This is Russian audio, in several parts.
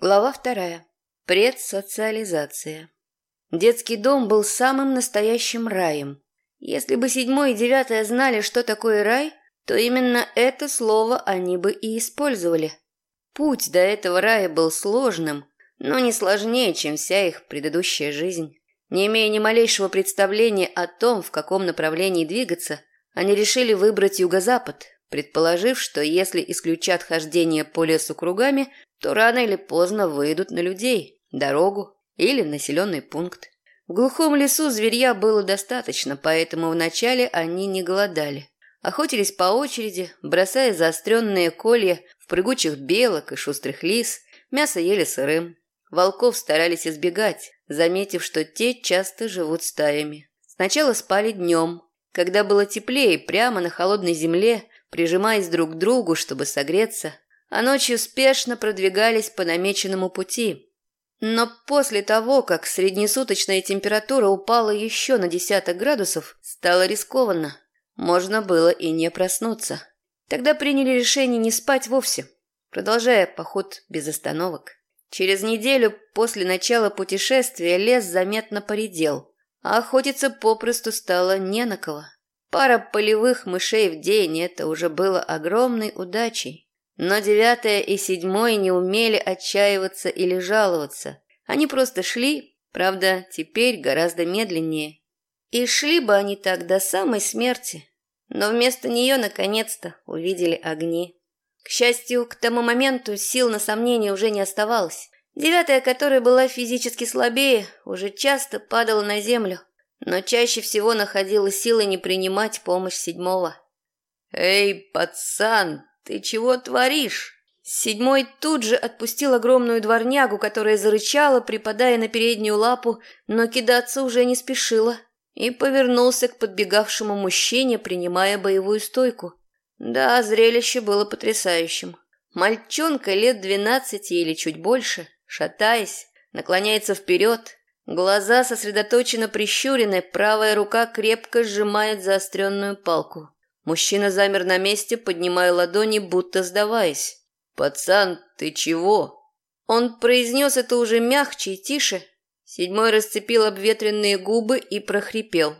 Глава вторая. Предсоциализация. Детский дом был самым настоящим раем. Если бы седьмой и девятое знали, что такое рай, то именно это слово они бы и использовали. Путь до этого рая был сложным, но не сложнее, чем вся их предыдущая жизнь. Не имея ни малейшего представления о том, в каком направлении двигаться, они решили выбрать юго-запад, предположив, что если исключат хождение по лесу кругами – то рано или поздно выйдут на людей, дорогу или населенный пункт. В глухом лесу зверья было достаточно, поэтому вначале они не голодали. Охотились по очереди, бросая заостренные колья в прыгучих белок и шустрых лис, мясо ели сырым. Волков старались избегать, заметив, что те часто живут стаями. Сначала спали днем, когда было теплее, прямо на холодной земле, прижимаясь друг к другу, чтобы согреться, а ночью спешно продвигались по намеченному пути. Но после того, как среднесуточная температура упала еще на десяток градусов, стало рискованно. Можно было и не проснуться. Тогда приняли решение не спать вовсе, продолжая поход без остановок. Через неделю после начала путешествия лес заметно поредел, а охотиться попросту стало не на кого. Пара полевых мышей в день – это уже было огромной удачей. Но девятое и седьмое не умели отчаиваться или жаловаться. Они просто шли, правда, теперь гораздо медленнее. И шли бы они так до самой смерти. Но вместо нее, наконец-то, увидели огни. К счастью, к тому моменту сил на сомнение уже не оставалось. Девятая, которая была физически слабее, уже часто падала на землю, но чаще всего находила силы не принимать помощь седьмого. «Эй, пацан, «Ты чего творишь?» Седьмой тут же отпустил огромную дворнягу, которая зарычала, припадая на переднюю лапу, но кидаться уже не спешила, и повернулся к подбегавшему мужчине, принимая боевую стойку. Да, зрелище было потрясающим. Мальчонка лет двенадцати или чуть больше, шатаясь, наклоняется вперед, глаза сосредоточенно прищурены, правая рука крепко сжимает заостренную палку. Мужчина замер на месте, поднимая ладони, будто сдаваясь. «Пацан, ты чего?» Он произнес это уже мягче и тише. Седьмой расцепил обветренные губы и прохрипел.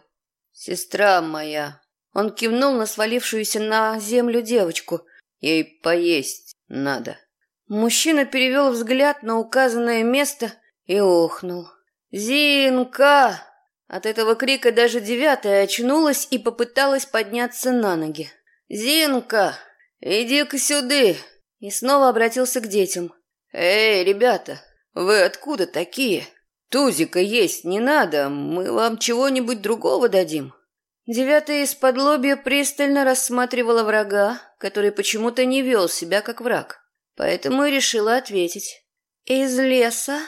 «Сестра моя». Он кивнул на свалившуюся на землю девочку. «Ей поесть надо». Мужчина перевел взгляд на указанное место и охнул. «Зинка!» От этого крика даже девятая очнулась и попыталась подняться на ноги. «Зинка, иди-ка сюда!» И снова обратился к детям. «Эй, ребята, вы откуда такие? Тузика есть не надо, мы вам чего-нибудь другого дадим». Девятая из-под лобья пристально рассматривала врага, который почему-то не вел себя как враг. Поэтому и решила ответить. «Из леса?»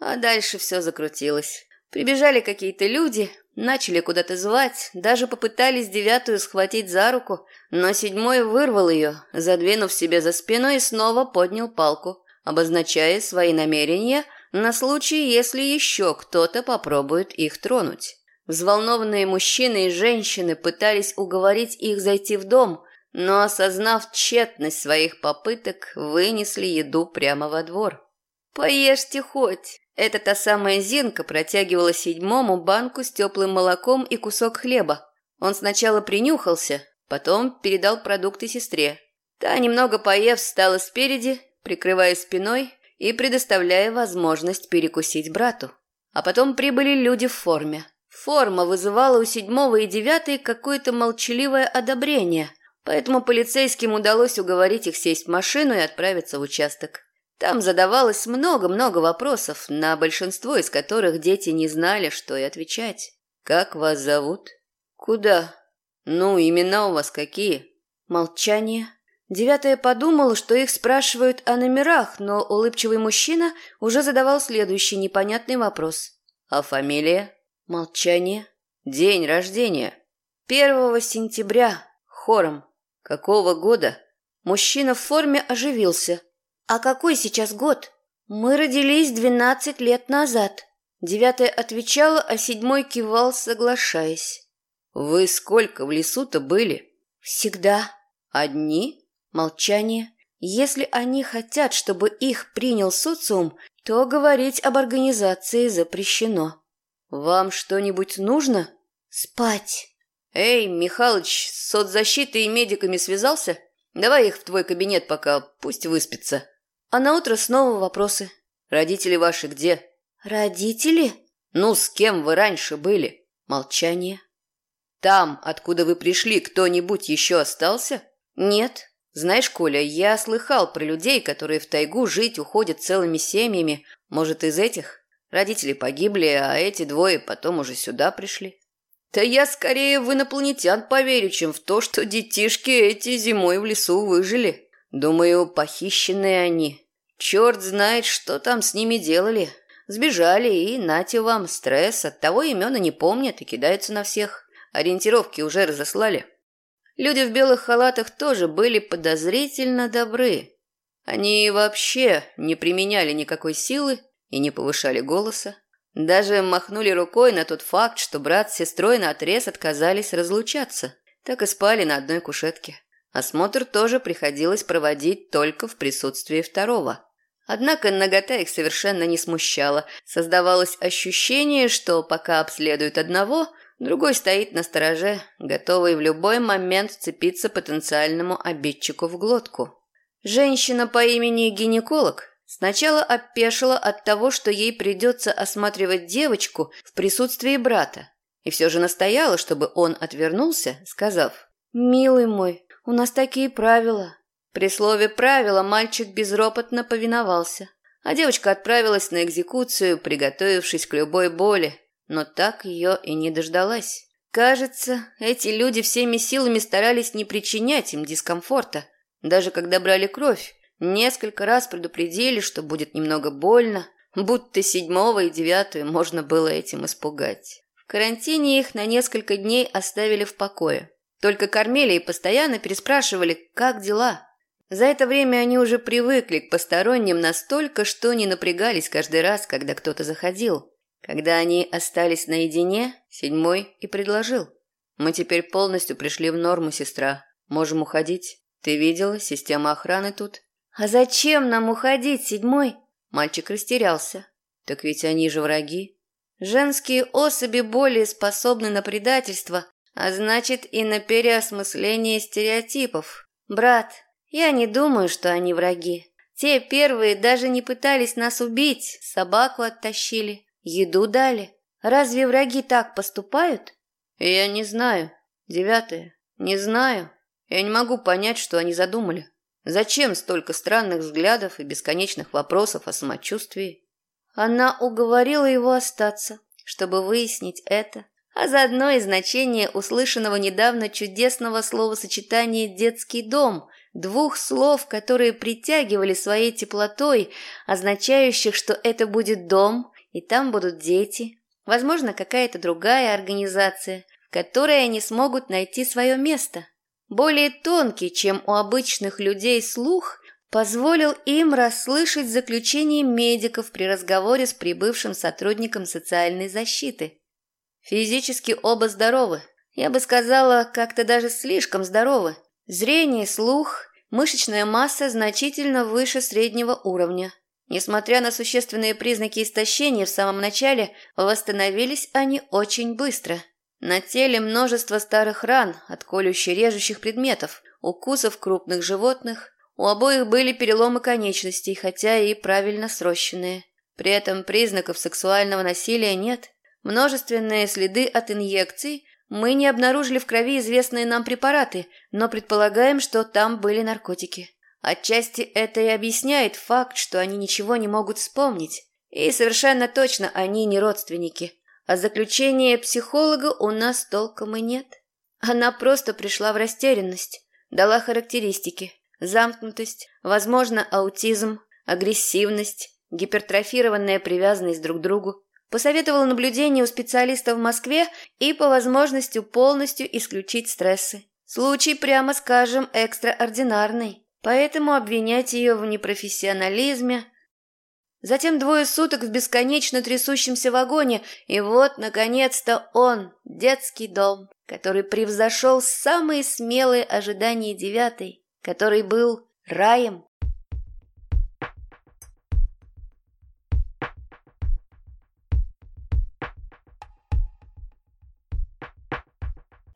А дальше все закрутилось. Прибежали какие-то люди, начали куда-то звать, даже попытались девятую схватить за руку, но седьмой вырвал ее, задвинув себе за спиной и снова поднял палку, обозначая свои намерения на случай, если еще кто-то попробует их тронуть. Взволнованные мужчины и женщины пытались уговорить их зайти в дом, но, осознав тщетность своих попыток, вынесли еду прямо во двор. «Поешьте хоть!» Это та самая Зинка протягивала седьмому банку с теплым молоком и кусок хлеба. Он сначала принюхался, потом передал продукты сестре. Та, немного поев, встала спереди, прикрывая спиной и предоставляя возможность перекусить брату. А потом прибыли люди в форме. Форма вызывала у седьмого и девятой какое-то молчаливое одобрение, поэтому полицейским удалось уговорить их сесть в машину и отправиться в участок. Там задавалось много-много вопросов, на большинство из которых дети не знали, что и отвечать. «Как вас зовут?» «Куда?» «Ну, имена у вас какие?» Молчание. Девятая подумала, что их спрашивают о номерах, но улыбчивый мужчина уже задавал следующий непонятный вопрос. «А фамилия?» Молчание. «День рождения?» «Первого сентября. Хором». «Какого года?» Мужчина в форме оживился – «А какой сейчас год?» «Мы родились двенадцать лет назад». Девятая отвечала, а седьмой кивал, соглашаясь. «Вы сколько в лесу-то были?» «Всегда». «Одни?» Молчание. Если они хотят, чтобы их принял социум, то говорить об организации запрещено. Вам что-нибудь нужно? Спать. Эй, Михалыч, с соцзащитой и медиками связался? Давай их в твой кабинет пока, пусть выспится. А на утро снова вопросы. Родители ваши где? Родители? Ну, с кем вы раньше были? Молчание. Там, откуда вы пришли, кто-нибудь еще остался? Нет. Знаешь, Коля, я слыхал про людей, которые в тайгу жить уходят целыми семьями. Может, из этих? Родители погибли, а эти двое потом уже сюда пришли. Да я скорее в инопланетян поверю, чем в то, что детишки эти зимой в лесу выжили. Думаю, похищенные они. Черт знает, что там с ними делали. Сбежали, и нате вам стресс. От того имена не помнят и кидаются на всех. Ориентировки уже разослали. Люди в белых халатах тоже были подозрительно добры. Они вообще не применяли никакой силы и не повышали голоса. Даже махнули рукой на тот факт, что брат с сестрой наотрез отказались разлучаться. Так и спали на одной кушетке. Осмотр тоже приходилось проводить только в присутствии второго. Однако нагота их совершенно не смущала. Создавалось ощущение, что пока обследуют одного, другой стоит на стороже, готовый в любой момент вцепиться потенциальному обидчику в глотку. Женщина по имени гинеколог сначала опешила от того, что ей придется осматривать девочку в присутствии брата, и все же настояла, чтобы он отвернулся, сказав «Милый мой, у нас такие правила. При слове «правила» мальчик безропотно повиновался, а девочка отправилась на экзекуцию, приготовившись к любой боли, но так ее и не дождалась. Кажется, эти люди всеми силами старались не причинять им дискомфорта. Даже когда брали кровь, несколько раз предупредили, что будет немного больно, будто седьмого и девятую можно было этим испугать. В карантине их на несколько дней оставили в покое. Только кормили и постоянно переспрашивали, как дела. За это время они уже привыкли к посторонним настолько, что не напрягались каждый раз, когда кто-то заходил. Когда они остались наедине, седьмой и предложил. «Мы теперь полностью пришли в норму, сестра. Можем уходить. Ты видела, система охраны тут?» «А зачем нам уходить, седьмой?» Мальчик растерялся. «Так ведь они же враги. Женские особи более способны на предательство, а значит и на переосмысление стереотипов. Брат, я не думаю, что они враги. Те первые даже не пытались нас убить, собаку оттащили, еду дали. Разве враги так поступают? Я не знаю. Девятое. Не знаю. Я не могу понять, что они задумали. Зачем столько странных взглядов и бесконечных вопросов о самочувствии? Она уговорила его остаться, чтобы выяснить это, а заодно и значение услышанного недавно чудесного словосочетания «детский дом», двух слов, которые притягивали своей теплотой, означающих, что это будет дом, и там будут дети, возможно, какая-то другая организация, в которой они смогут найти свое место. Более тонкий, чем у обычных людей слух, позволил им расслышать заключение медиков при разговоре с прибывшим сотрудником социальной защиты. Физически оба здоровы, я бы сказала, как-то даже слишком здоровы. Зрение, слух, Мышечная масса значительно выше среднего уровня. Несмотря на существенные признаки истощения в самом начале, восстановились они очень быстро. На теле множество старых ран от колюще-режущих предметов, укусов крупных животных. У обоих были переломы конечностей, хотя и правильно срощенные. При этом признаков сексуального насилия нет. Множественные следы от инъекций мы не обнаружили в крови известные нам препараты, но предполагаем, что там были наркотики. Отчасти это и объясняет факт, что они ничего не могут вспомнить. И совершенно точно они не родственники. А заключения психолога у нас толком и нет. Она просто пришла в растерянность, дала характеристики. Замкнутость, возможно, аутизм, агрессивность, гипертрофированная привязанность друг к другу, Посоветовала наблюдение у специалиста в Москве и по возможности полностью исключить стрессы. Случай, прямо скажем, экстраординарный, поэтому обвинять ее в непрофессионализме. Затем двое суток в бесконечно трясущемся вагоне, и вот, наконец-то, он, детский дом, который превзошел самые смелые ожидания девятой, который был раем.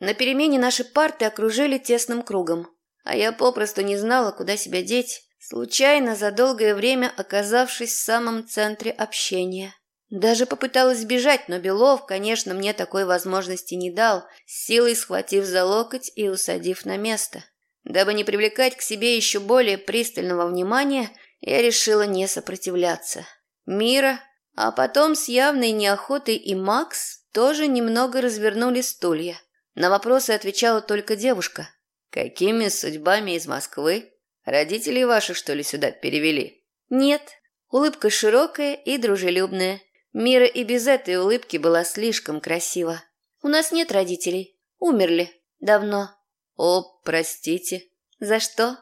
На перемене наши парты окружили тесным кругом, а я попросту не знала, куда себя деть, случайно за долгое время оказавшись в самом центре общения. Даже попыталась сбежать, но Белов, конечно, мне такой возможности не дал, силой схватив за локоть и усадив на место. Дабы не привлекать к себе еще более пристального внимания, я решила не сопротивляться. Мира, а потом с явной неохотой и Макс тоже немного развернули стулья. На вопросы отвечала только девушка. «Какими судьбами из Москвы? Родители ваши, что ли, сюда перевели?» «Нет». Улыбка широкая и дружелюбная. Мира и без этой улыбки была слишком красива. «У нас нет родителей. Умерли. Давно». «О, простите». «За что?»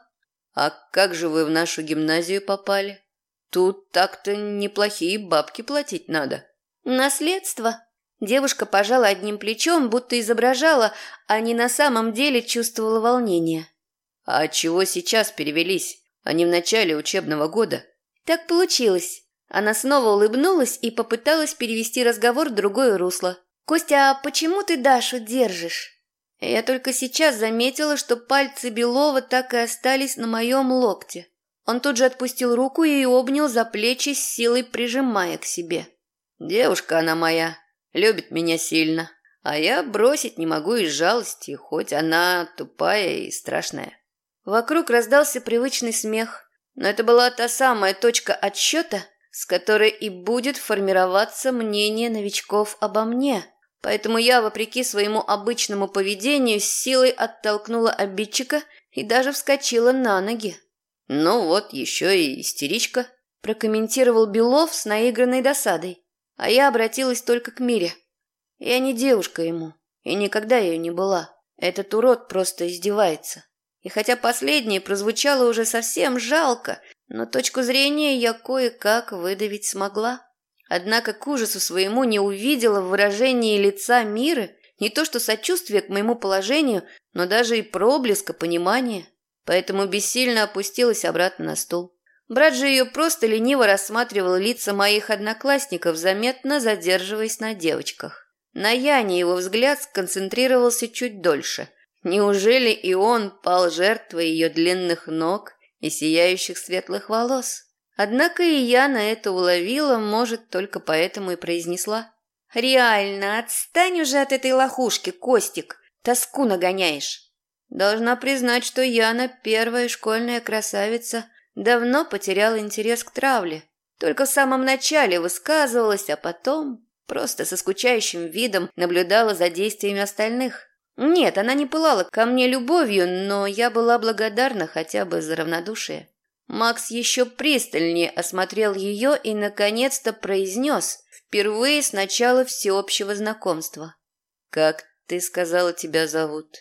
«А как же вы в нашу гимназию попали? Тут так-то неплохие бабки платить надо». «Наследство», Девушка пожала одним плечом, будто изображала, а не на самом деле чувствовала волнение. «А чего сейчас перевелись? Они в начале учебного года». «Так получилось». Она снова улыбнулась и попыталась перевести разговор в другое русло. «Костя, а почему ты Дашу держишь?» Я только сейчас заметила, что пальцы Белова так и остались на моем локте. Он тут же отпустил руку и обнял за плечи с силой, прижимая к себе. «Девушка она моя, Любит меня сильно, а я бросить не могу из жалости, хоть она тупая и страшная. Вокруг раздался привычный смех, но это была та самая точка отсчета, с которой и будет формироваться мнение новичков обо мне. Поэтому я, вопреки своему обычному поведению, с силой оттолкнула обидчика и даже вскочила на ноги. «Ну вот, еще и истеричка», – прокомментировал Белов с наигранной досадой а я обратилась только к Мире. Я не девушка ему, и никогда ею не была. Этот урод просто издевается. И хотя последнее прозвучало уже совсем жалко, но точку зрения я кое-как выдавить смогла. Однако к ужасу своему не увидела в выражении лица Миры не то что сочувствие к моему положению, но даже и проблеска понимания. Поэтому бессильно опустилась обратно на стул. Брат же ее просто лениво рассматривал лица моих одноклассников, заметно задерживаясь на девочках. На Яне его взгляд сконцентрировался чуть дольше. Неужели и он пал жертвой ее длинных ног и сияющих светлых волос? Однако и я на это уловила, может, только поэтому и произнесла. «Реально, отстань уже от этой лохушки, Костик, тоску нагоняешь». Должна признать, что Яна первая школьная красавица – давно потеряла интерес к травле. Только в самом начале высказывалась, а потом просто со скучающим видом наблюдала за действиями остальных. Нет, она не пылала ко мне любовью, но я была благодарна хотя бы за равнодушие. Макс еще пристальнее осмотрел ее и, наконец-то, произнес, впервые с начала всеобщего знакомства. «Как ты сказала, тебя зовут?»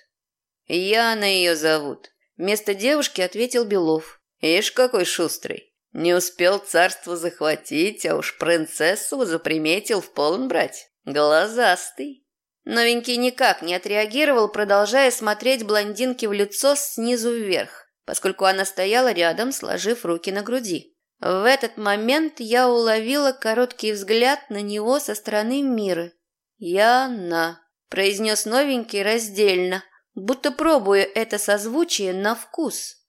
«Яна ее зовут», – вместо девушки ответил Белов. Ишь, какой шустрый. Не успел царство захватить, а уж принцессу заприметил в полон брать. Глазастый. Новенький никак не отреагировал, продолжая смотреть блондинке в лицо снизу вверх, поскольку она стояла рядом, сложив руки на груди. В этот момент я уловила короткий взгляд на него со стороны Миры. «Яна», – произнес новенький раздельно, будто пробуя это созвучие на вкус.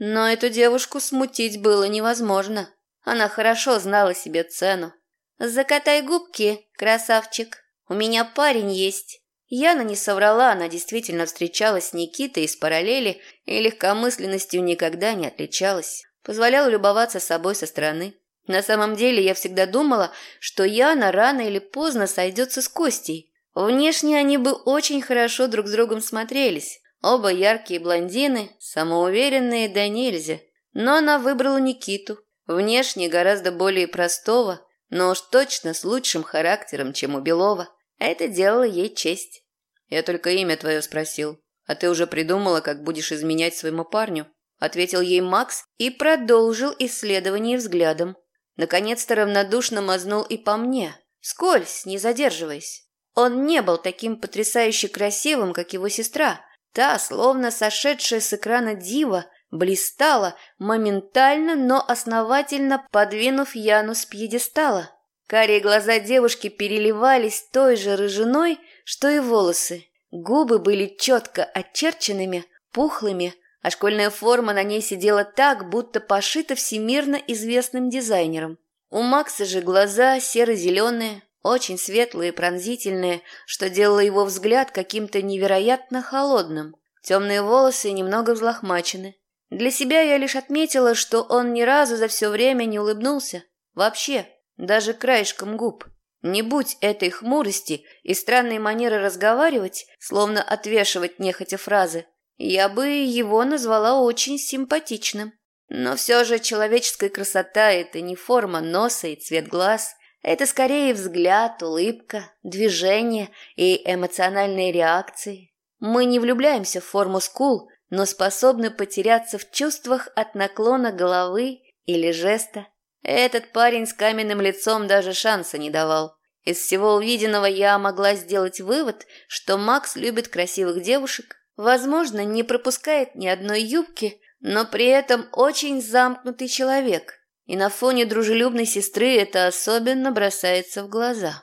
Но эту девушку смутить было невозможно. Она хорошо знала себе цену. «Закатай губки, красавчик. У меня парень есть». Яна не соврала, она действительно встречалась с Никитой из параллели и легкомысленностью никогда не отличалась. Позволяла любоваться собой со стороны. На самом деле я всегда думала, что Яна рано или поздно сойдется с Костей. Внешне они бы очень хорошо друг с другом смотрелись. Оба яркие блондины, самоуверенные да нельзя. Но она выбрала Никиту, внешне гораздо более простого, но уж точно с лучшим характером, чем у Белова. Это делало ей честь. «Я только имя твое спросил. А ты уже придумала, как будешь изменять своему парню?» Ответил ей Макс и продолжил исследование взглядом. Наконец-то равнодушно мазнул и по мне, скользь, не задерживаясь. Он не был таким потрясающе красивым, как его сестра, Та, словно сошедшая с экрана дива, блистала, моментально, но основательно подвинув Яну с пьедестала. Карие глаза девушки переливались той же рыжиной, что и волосы. Губы были четко очерченными, пухлыми, а школьная форма на ней сидела так, будто пошита всемирно известным дизайнером. У Макса же глаза серо-зеленые, очень светлые и пронзительные, что делало его взгляд каким-то невероятно холодным. Темные волосы немного взлохмачены. Для себя я лишь отметила, что он ни разу за все время не улыбнулся. Вообще, даже краешком губ. Не будь этой хмурости и странной манеры разговаривать, словно отвешивать нехотя фразы, я бы его назвала очень симпатичным. Но все же человеческая красота – это не форма носа и цвет глаз. Это скорее взгляд, улыбка, движение и эмоциональные реакции. Мы не влюбляемся в форму скул, но способны потеряться в чувствах от наклона головы или жеста. Этот парень с каменным лицом даже шанса не давал. Из всего увиденного я могла сделать вывод, что Макс любит красивых девушек, возможно, не пропускает ни одной юбки, но при этом очень замкнутый человек, и на фоне дружелюбной сестры это особенно бросается в глаза.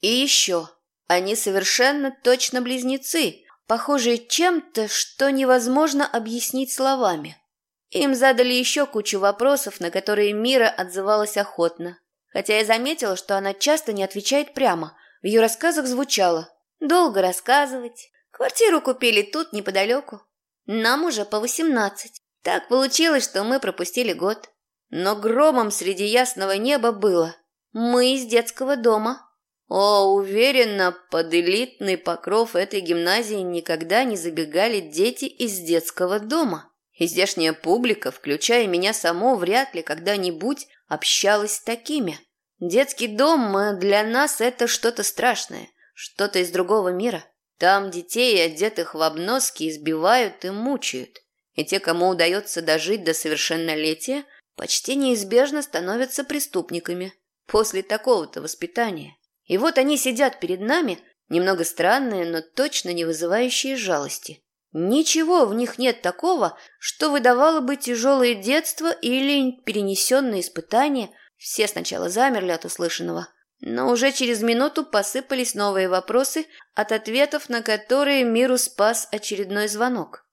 И еще, они совершенно точно близнецы, похожие чем-то, что невозможно объяснить словами. Им задали еще кучу вопросов, на которые Мира отзывалась охотно. Хотя я заметила, что она часто не отвечает прямо. В ее рассказах звучало «Долго рассказывать. Квартиру купили тут, неподалеку. Нам уже по восемнадцать. Так получилось, что мы пропустили год. Но громом среди ясного неба было. Мы из детского дома. О, уверенно, под элитный покров этой гимназии никогда не забегали дети из детского дома. И здешняя публика, включая меня саму, вряд ли когда-нибудь общалась с такими. Детский дом э, для нас это что-то страшное, что-то из другого мира. Там детей, одетых в обноски, избивают и мучают. И те, кому удается дожить до совершеннолетия, почти неизбежно становятся преступниками после такого-то воспитания. И вот они сидят перед нами, немного странные, но точно не вызывающие жалости. Ничего в них нет такого, что выдавало бы тяжелое детство или перенесенные испытания. Все сначала замерли от услышанного, но уже через минуту посыпались новые вопросы, от ответов на которые миру спас очередной звонок.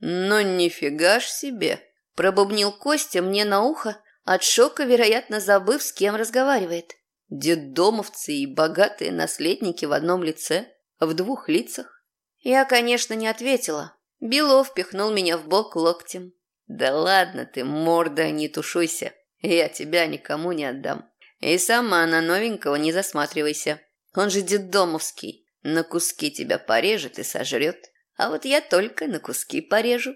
«Ну нифига ж себе!» – пробубнил Костя мне на ухо, от шока, вероятно, забыв, с кем разговаривает. Деддомовцы и богатые наследники в одном лице, в двух лицах. Я, конечно, не ответила. Белов пихнул меня в бок локтем. «Да ладно ты, морда, не тушуйся. Я тебя никому не отдам. И сама на новенького не засматривайся. Он же детдомовский. На куски тебя порежет и сожрет. А вот я только на куски порежу».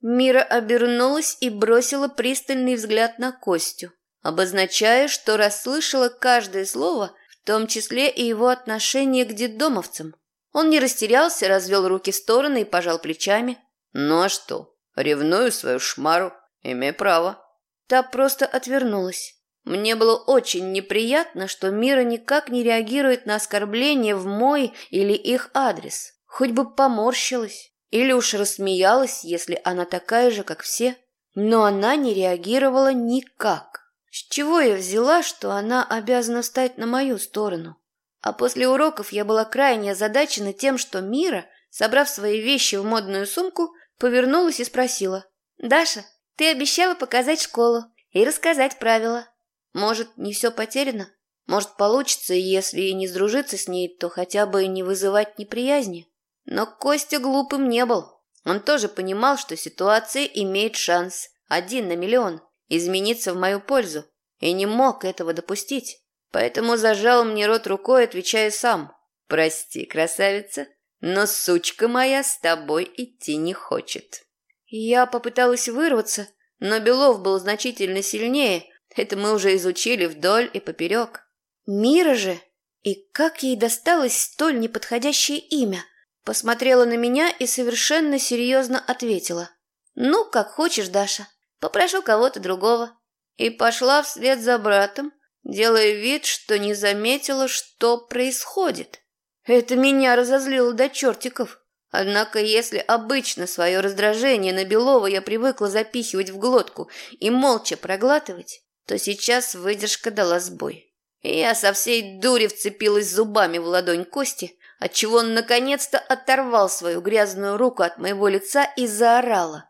Мира обернулась и бросила пристальный взгляд на Костю, обозначая, что расслышала каждое слово, в том числе и его отношение к детдомовцам. Он не растерялся, развел руки в стороны и пожал плечами. «Ну а что? Ревную свою шмару. Имей право». Та просто отвернулась. Мне было очень неприятно, что Мира никак не реагирует на оскорбления в мой или их адрес. Хоть бы поморщилась. Или уж рассмеялась, если она такая же, как все. Но она не реагировала никак. С чего я взяла, что она обязана встать на мою сторону? А после уроков я была крайне озадачена тем, что Мира, собрав свои вещи в модную сумку, повернулась и спросила. «Даша, ты обещала показать школу и рассказать правила. Может, не все потеряно? Может, получится, если и не сдружиться с ней, то хотя бы не вызывать неприязни?» Но Костя глупым не был. Он тоже понимал, что ситуация имеет шанс, один на миллион, измениться в мою пользу, и не мог этого допустить. Поэтому зажал мне рот рукой, отвечая сам. «Прости, красавица, но сучка моя с тобой идти не хочет». Я попыталась вырваться, но Белов был значительно сильнее. Это мы уже изучили вдоль и поперек. Мира же! И как ей досталось столь неподходящее имя? Посмотрела на меня и совершенно серьезно ответила. «Ну, как хочешь, Даша. Попрошу кого-то другого». И пошла вслед за братом, делая вид, что не заметила, что происходит. Это меня разозлило до чертиков. Однако, если обычно свое раздражение на Белова я привыкла запихивать в глотку и молча проглатывать, то сейчас выдержка дала сбой. Я со всей дури вцепилась зубами в ладонь Кости, отчего он наконец-то оторвал свою грязную руку от моего лица и заорала.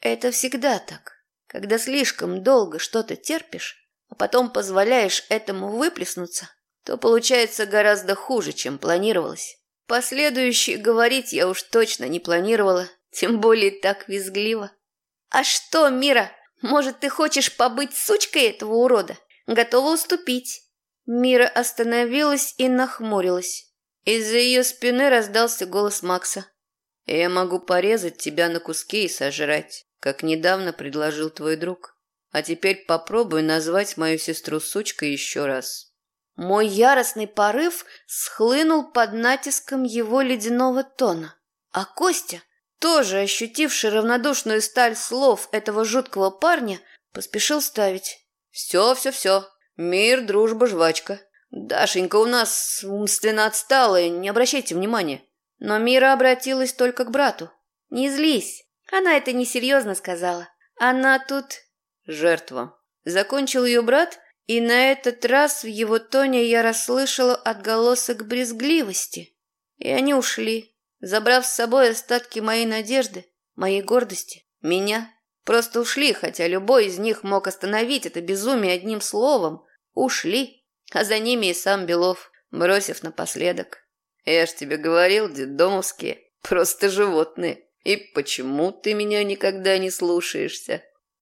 Это всегда так. Когда слишком долго что-то терпишь, а потом позволяешь этому выплеснуться, то получается гораздо хуже, чем планировалось. Последующие говорить я уж точно не планировала, тем более так визгливо. «А что, Мира, может, ты хочешь побыть сучкой этого урода? Готова уступить?» Мира остановилась и нахмурилась. Из-за ее спины раздался голос Макса. «Я могу порезать тебя на куски и сожрать, как недавно предложил твой друг. А теперь попробуй назвать мою сестру сучкой еще раз». Мой яростный порыв схлынул под натиском его ледяного тона. А Костя, тоже ощутивший равнодушную сталь слов этого жуткого парня, поспешил ставить. «Все, все, все. Мир, дружба, жвачка. Дашенька у нас умственно отсталая, не обращайте внимания». Но Мира обратилась только к брату. «Не злись. Она это несерьезно сказала. Она тут...» «Жертва». Закончил ее брат, и на этот раз в его тоне я расслышала отголосок брезгливости. И они ушли, забрав с собой остатки моей надежды, моей гордости, меня. Просто ушли, хотя любой из них мог остановить это безумие одним словом. Ушли, а за ними и сам Белов, бросив напоследок. «Я ж тебе говорил, детдомовские, просто животные. И почему ты меня никогда не слушаешься?»